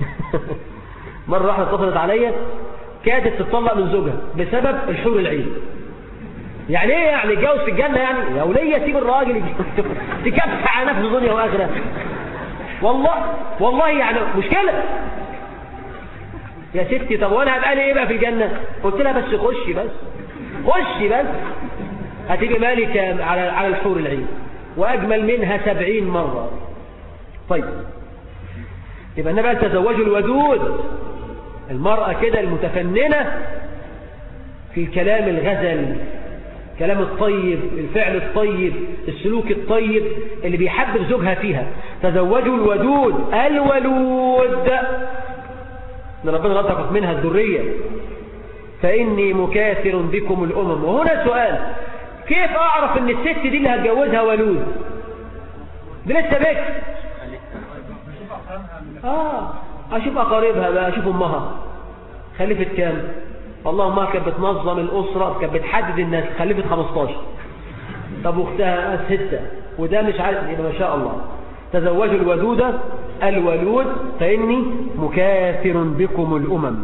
مرة واحدة اتصلت عليا كادت تتطلق من زوجها بسبب الحور العين. يعني إيه يعني جوز في الجنة يعني؟ يا ولية سيب الراجل تكفح على نفسه دنيا وآخرة. والله والله يعني مشكلة. يا ستي طب وأنا هبقى لي إيه بقى في الجنة؟ قلت لها بس خشي بس خشي بس. هتبقى مالكة على على الحور العين. وأجمل منها سبعين مرة. طيب. يبقى النبي قال تزوجوا الودود. المرأة كده المتفننة في الكلام الغزل الكلام الطيب الفعل الطيب السلوك الطيب اللي بيحبب زوجها فيها. تزوجوا الودود الولود. إن ربنا رزقك منها الذرية. فإني مكاثر بكم الأمم. وهنا سؤال كيف أعرف أن الست دي اللي هتجوزها ولود؟ دي لسه بكر آه أشوف أقاربها بقى أشوف أمها. خلفت كام؟ والله أمها كانت بتنظم الأسرة كانت بتحدد الناس خلفت 15 طب أختها ستة وده مش عارف يبقى ما شاء الله. تزوجوا الودودة الولود فإني مكاثر بكم الأمم.